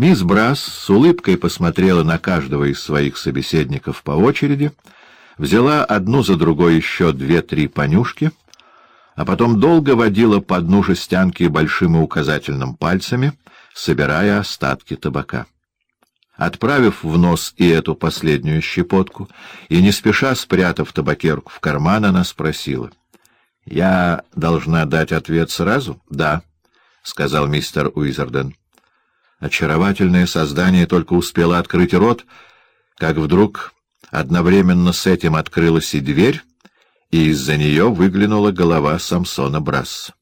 Мисс Брас с улыбкой посмотрела на каждого из своих собеседников по очереди, взяла одну за другой еще две-три понюшки, а потом долго водила по дну жестянки большим и указательным пальцами, собирая остатки табака. Отправив в нос и эту последнюю щепотку, и не спеша спрятав табакерку в карман, она спросила. — Я должна дать ответ сразу? — Да, — сказал мистер Уизерден. Очаровательное создание только успело открыть рот, как вдруг одновременно с этим открылась и дверь, и из-за нее выглянула голова Самсона Брасса.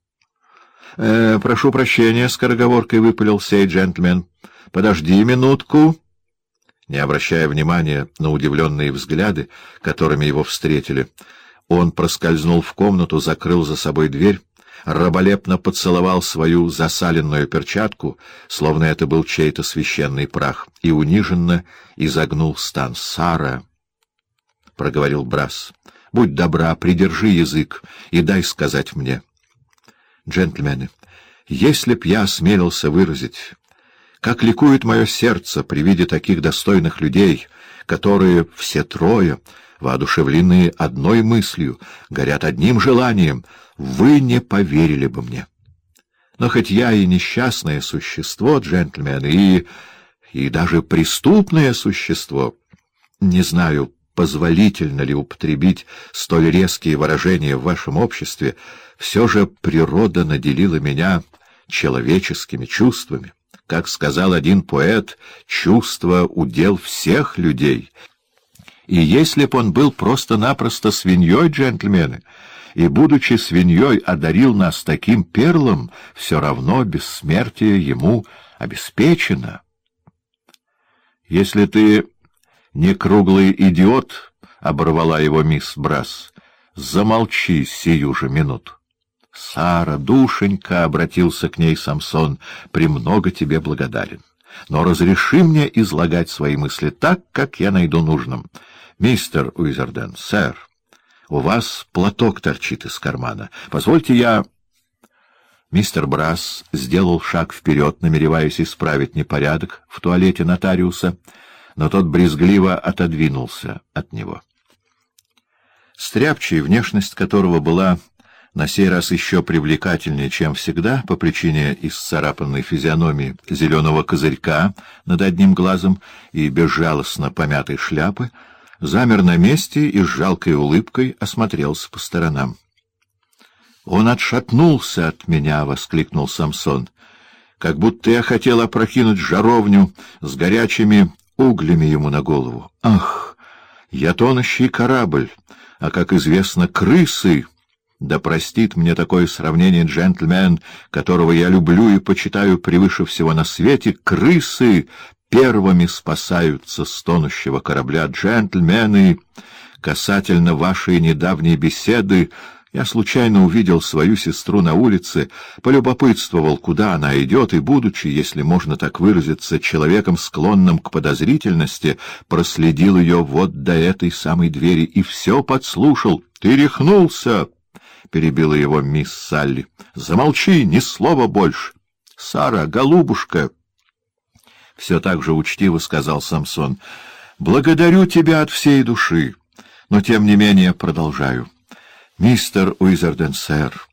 «Э, — Прошу прощения, — скороговоркой выпалил сей джентльмен. — Подожди минутку. Не обращая внимания на удивленные взгляды, которыми его встретили, он проскользнул в комнату, закрыл за собой дверь, раболепно поцеловал свою засаленную перчатку, словно это был чей-то священный прах, и униженно изогнул стан. — Сара, — проговорил Брас, — будь добра, придержи язык и дай сказать мне. Джентльмены, если б я осмелился выразить как ликует мое сердце при виде таких достойных людей, которые все трое, воодушевлены одной мыслью, горят одним желанием, вы не поверили бы мне. Но хоть я и несчастное существо, джентльмен, и... и даже преступное существо, не знаю, позволительно ли употребить столь резкие выражения в вашем обществе, все же природа наделила меня человеческими чувствами. Как сказал один поэт, чувство — удел всех людей. И если б он был просто-напросто свиньей, джентльмены, и, будучи свиньей, одарил нас таким перлом, все равно бессмертие ему обеспечено. Если ты не круглый идиот, — оборвала его мисс Брас, — замолчи сию же минуту. Сара, душенька, — обратился к ней Самсон, — премного тебе благодарен. Но разреши мне излагать свои мысли так, как я найду нужным. Мистер Уизерден, сэр, у вас платок торчит из кармана. Позвольте я... Мистер Брас сделал шаг вперед, намереваясь исправить непорядок в туалете нотариуса, но тот брезгливо отодвинулся от него. Стряпчий, внешность которого была на сей раз еще привлекательнее, чем всегда, по причине исцарапанной физиономии зеленого козырька над одним глазом и безжалостно помятой шляпы, замер на месте и с жалкой улыбкой осмотрелся по сторонам. «Он отшатнулся от меня!» — воскликнул Самсон. «Как будто я хотел опрокинуть жаровню с горячими углями ему на голову. Ах, я тонущий корабль, а, как известно, крысы!» Да простит мне такое сравнение джентльмен, которого я люблю и почитаю превыше всего на свете, крысы первыми спасаются с тонущего корабля. Джентльмены, касательно вашей недавней беседы, я случайно увидел свою сестру на улице, полюбопытствовал, куда она идет, и, будучи, если можно так выразиться, человеком, склонным к подозрительности, проследил ее вот до этой самой двери и все подслушал. «Ты рехнулся!» — перебила его мисс Салли. — Замолчи, ни слова больше. — Сара, голубушка! — все так же учтиво сказал Самсон. — Благодарю тебя от всей души, но тем не менее продолжаю. — Мистер Уизерден, сэр,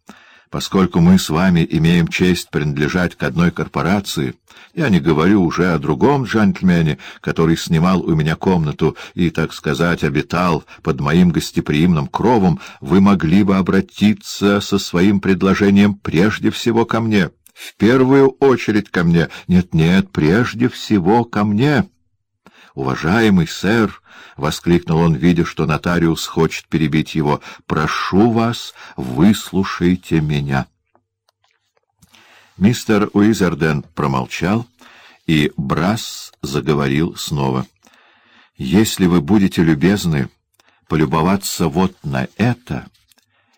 поскольку мы с вами имеем честь принадлежать к одной корпорации, я не говорю уже о другом джентльмене, который снимал у меня комнату и, так сказать, обитал под моим гостеприимным кровом, вы могли бы обратиться со своим предложением прежде всего ко мне, в первую очередь ко мне. Нет-нет, прежде всего ко мне». «Уважаемый сэр!» — воскликнул он, видя, что нотариус хочет перебить его. «Прошу вас, выслушайте меня». Мистер Уизерден промолчал, и Брас заговорил снова. «Если вы будете любезны полюбоваться вот на это...»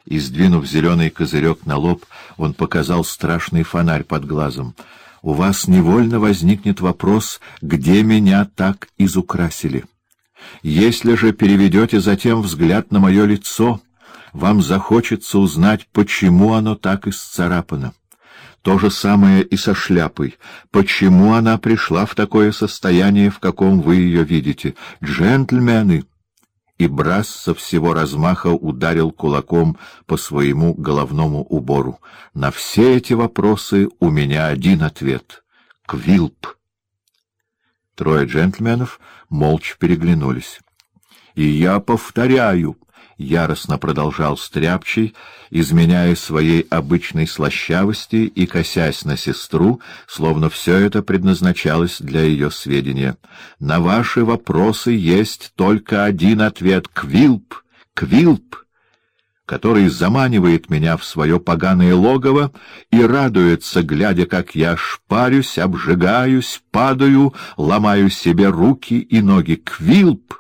И, сдвинув зеленый козырек на лоб, он показал страшный фонарь под глазом — у вас невольно возникнет вопрос, где меня так изукрасили. Если же переведете затем взгляд на мое лицо, вам захочется узнать, почему оно так исцарапано. То же самое и со шляпой. Почему она пришла в такое состояние, в каком вы ее видите? Джентльмены! И Брас со всего размаха ударил кулаком по своему головному убору. На все эти вопросы у меня один ответ — Квилп. Трое джентльменов молча переглянулись. — И я повторяю, — яростно продолжал Стряпчий, изменяя своей обычной слащавости и косясь на сестру, словно все это предназначалось для ее сведения. — На ваши вопросы есть только один ответ — Квилп, Квилп! который заманивает меня в свое поганое логово и радуется, глядя, как я шпарюсь, обжигаюсь, падаю, ломаю себе руки и ноги. Квилп!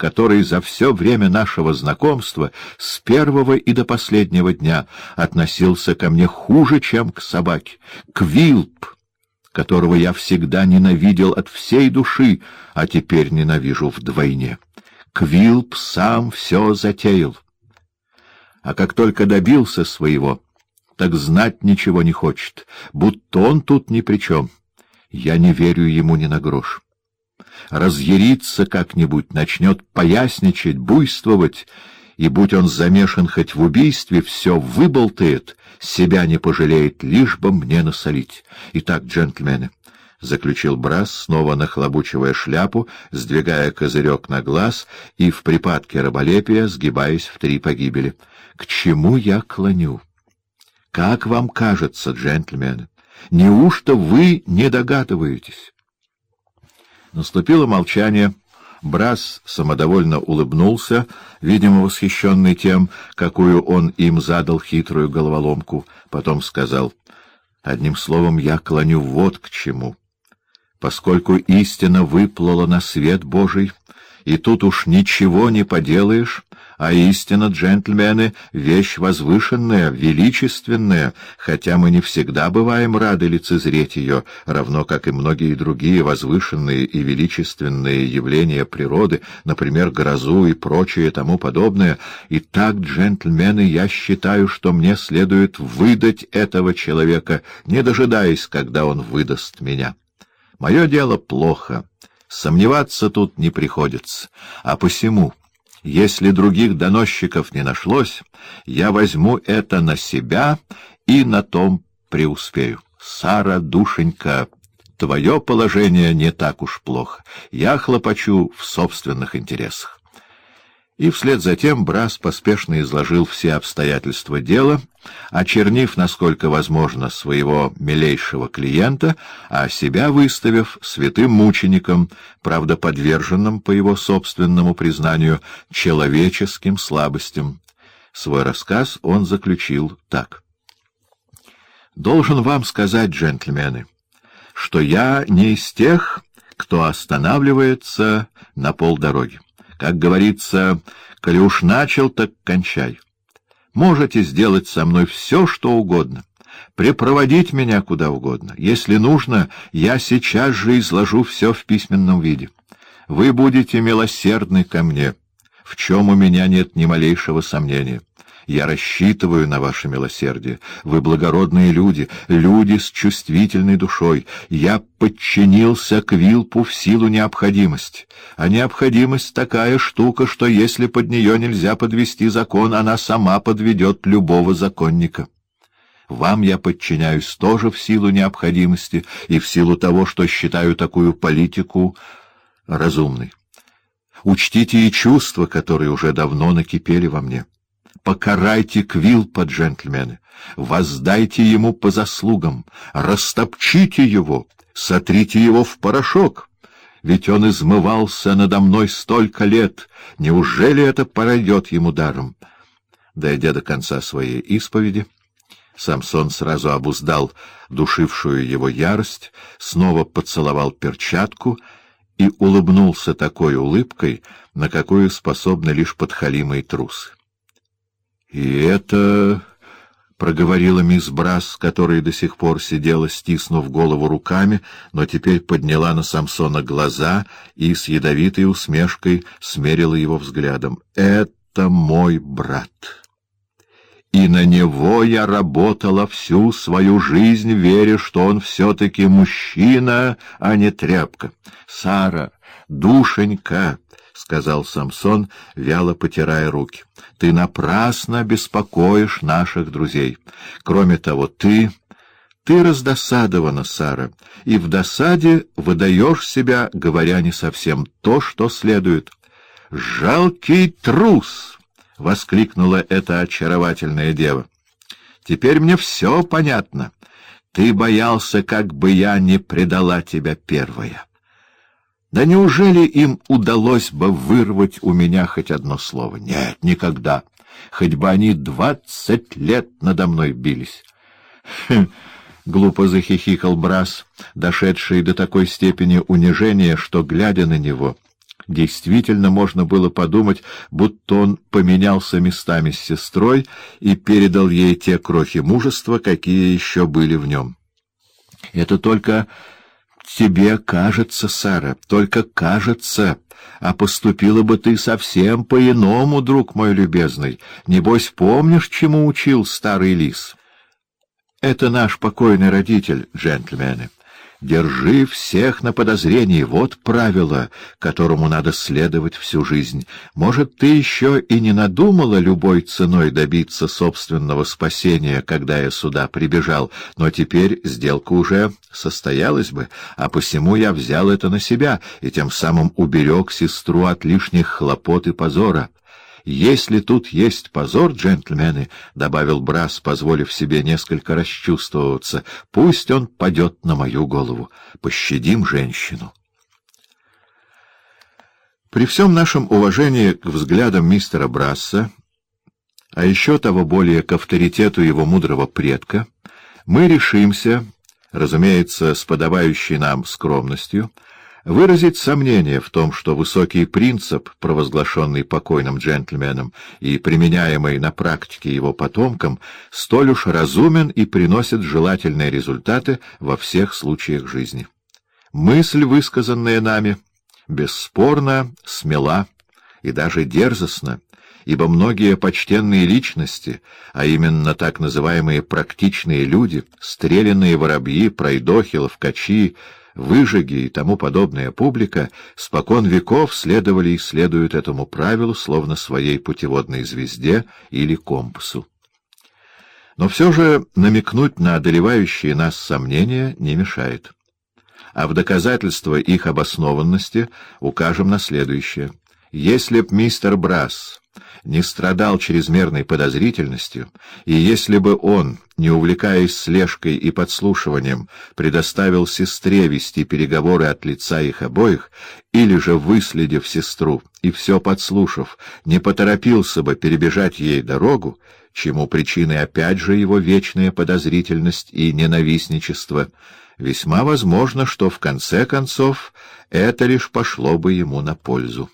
Который за все время нашего знакомства с первого и до последнего дня относился ко мне хуже, чем к собаке. Квилп, которого я всегда ненавидел от всей души, а теперь ненавижу вдвойне. Квилп сам все затеял. А как только добился своего, так знать ничего не хочет, будто он тут ни при чем. Я не верю ему ни на грош разъярится как-нибудь, начнет поясничать, буйствовать, и, будь он замешан хоть в убийстве, все выболтает, себя не пожалеет, лишь бы мне насолить. Итак, джентльмены, — заключил Брас, снова нахлобучивая шляпу, сдвигая козырек на глаз и в припадке раболепия сгибаясь в три погибели. — К чему я клоню? — Как вам кажется, джентльмены, неужто вы не догадываетесь? Наступило молчание. Брас самодовольно улыбнулся, видимо, восхищенный тем, какую он им задал хитрую головоломку. Потом сказал, «Одним словом, я клоню вот к чему. Поскольку истина выплыла на свет Божий, и тут уж ничего не поделаешь, а истина, джентльмены, — вещь возвышенная, величественная, хотя мы не всегда бываем рады лицезреть ее, равно как и многие другие возвышенные и величественные явления природы, например, грозу и прочее тому подобное. И так, джентльмены, я считаю, что мне следует выдать этого человека, не дожидаясь, когда он выдаст меня. Мое дело плохо, сомневаться тут не приходится, а посему... Если других доносчиков не нашлось, я возьму это на себя и на том преуспею. Сара, душенька, твое положение не так уж плохо. Я хлопочу в собственных интересах и вслед за тем Брас поспешно изложил все обстоятельства дела, очернив, насколько возможно, своего милейшего клиента, а себя выставив святым мучеником, правда подверженным, по его собственному признанию, человеческим слабостям. Свой рассказ он заключил так. «Должен вам сказать, джентльмены, что я не из тех, кто останавливается на полдороги. Как говорится, коли уж начал, так кончай. Можете сделать со мной все, что угодно, припроводить меня куда угодно. Если нужно, я сейчас же изложу все в письменном виде. Вы будете милосердны ко мне, в чем у меня нет ни малейшего сомнения. Я рассчитываю на ваше милосердие. Вы благородные люди, люди с чувствительной душой. Я подчинился к Вилпу в силу необходимости. А необходимость такая штука, что если под нее нельзя подвести закон, она сама подведет любого законника. Вам я подчиняюсь тоже в силу необходимости и в силу того, что считаю такую политику разумной. Учтите и чувства, которые уже давно накипели во мне. Покарайте Квилпа, джентльмены, воздайте ему по заслугам, растопчите его, сотрите его в порошок. Ведь он измывался надо мной столько лет, неужели это пройдет ему даром? Дойдя до конца своей исповеди, Самсон сразу обуздал душившую его ярость, снова поцеловал перчатку и улыбнулся такой улыбкой, на какую способны лишь подхалимые трусы. — И это... — проговорила мисс Брас, которая до сих пор сидела, стиснув голову руками, но теперь подняла на Самсона глаза и с ядовитой усмешкой смерила его взглядом. — Это мой брат. и на него я работала всю свою жизнь, веря, что он все-таки мужчина, а не тряпка. Сара, душенька, — сказал Самсон, вяло потирая руки, — ты напрасно беспокоишь наших друзей. Кроме того, ты... Ты раздосадована, Сара, и в досаде выдаешь себя, говоря не совсем то, что следует. «Жалкий трус!» — воскликнула эта очаровательная дева. «Теперь мне все понятно. Ты боялся, как бы я не предала тебя первая». Да неужели им удалось бы вырвать у меня хоть одно слово? Нет, никогда. Хоть бы они двадцать лет надо мной бились. Хм, глупо захихикал Брас, дошедший до такой степени унижения, что, глядя на него, действительно можно было подумать, будто он поменялся местами с сестрой и передал ей те крохи мужества, какие еще были в нем. Это только тебе кажется, Сара, только кажется, а поступила бы ты совсем по-иному, друг мой любезный. Небось, помнишь, чему учил старый лис? Это наш покойный родитель, джентльмены. Держи всех на подозрении. Вот правило, которому надо следовать всю жизнь. Может, ты еще и не надумала любой ценой добиться собственного спасения, когда я сюда прибежал, но теперь сделка уже состоялась бы, а посему я взял это на себя и тем самым уберег сестру от лишних хлопот и позора. «Если тут есть позор, джентльмены», — добавил Брас, позволив себе несколько расчувствоваться, — «пусть он падет на мою голову. Пощадим женщину». При всем нашем уважении к взглядам мистера Брасса, а еще того более к авторитету его мудрого предка, мы решимся, разумеется, с подобающей нам скромностью, выразить сомнение в том, что высокий принцип, провозглашенный покойным джентльменом и применяемый на практике его потомкам, столь уж разумен и приносит желательные результаты во всех случаях жизни. Мысль, высказанная нами, бесспорно смела и даже дерзостна, ибо многие почтенные личности, а именно так называемые практичные люди, стрелянные воробьи, пройдохи, ловкачи, выжиги и тому подобная публика спокон веков следовали и следуют этому правилу, словно своей путеводной звезде или компасу. Но все же намекнуть на одолевающие нас сомнения не мешает. А в доказательство их обоснованности укажем на следующее. Если б мистер Брас не страдал чрезмерной подозрительностью, и если бы он, не увлекаясь слежкой и подслушиванием, предоставил сестре вести переговоры от лица их обоих, или же, выследив сестру и все подслушав, не поторопился бы перебежать ей дорогу, чему причиной опять же его вечная подозрительность и ненавистничество, весьма возможно, что в конце концов это лишь пошло бы ему на пользу.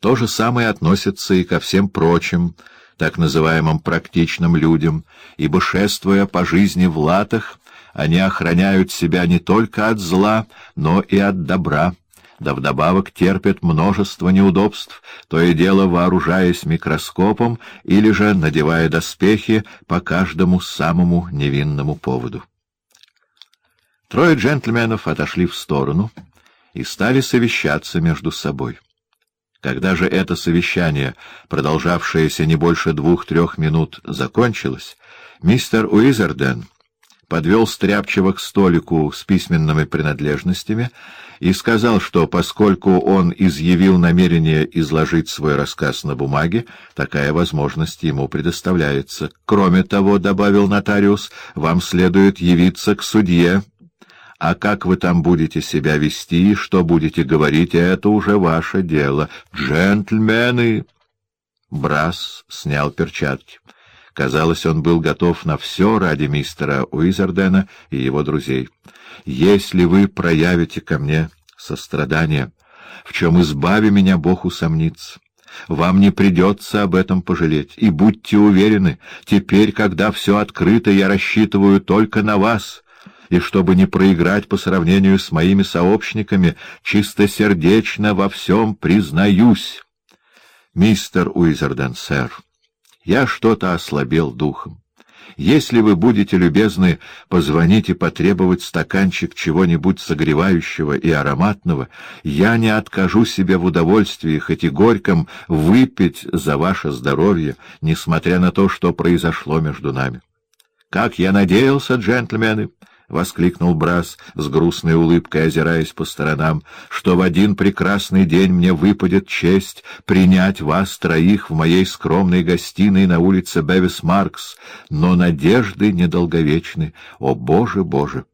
То же самое относится и ко всем прочим, так называемым практичным людям, ибо, шествуя по жизни в латах, они охраняют себя не только от зла, но и от добра, да вдобавок терпят множество неудобств, то и дело вооружаясь микроскопом или же надевая доспехи по каждому самому невинному поводу. Трое джентльменов отошли в сторону и стали совещаться между собой. Когда же это совещание, продолжавшееся не больше двух-трех минут, закончилось, мистер Уизерден подвел Стряпчего к столику с письменными принадлежностями и сказал, что поскольку он изъявил намерение изложить свой рассказ на бумаге, такая возможность ему предоставляется. Кроме того, — добавил нотариус, — вам следует явиться к судье а как вы там будете себя вести что будете говорить, это уже ваше дело. Джентльмены!» Брас снял перчатки. Казалось, он был готов на все ради мистера Уизардена и его друзей. «Если вы проявите ко мне сострадание, в чем избави меня Бог усомнится». Вам не придется об этом пожалеть, и будьте уверены, теперь, когда все открыто, я рассчитываю только на вас, и чтобы не проиграть по сравнению с моими сообщниками, чистосердечно во всем признаюсь. Мистер Уизерден, сэр, Я что-то ослабел духом. Если вы будете любезны позвонить и потребовать стаканчик чего-нибудь согревающего и ароматного, я не откажу себе в удовольствии, хоть и горьком, выпить за ваше здоровье, несмотря на то, что произошло между нами. Как я надеялся, джентльмены, — воскликнул Брас с грустной улыбкой, озираясь по сторонам, — что в один прекрасный день мне выпадет честь принять вас троих в моей скромной гостиной на улице Бевис Маркс, но надежды недолговечны. О, Боже, Боже!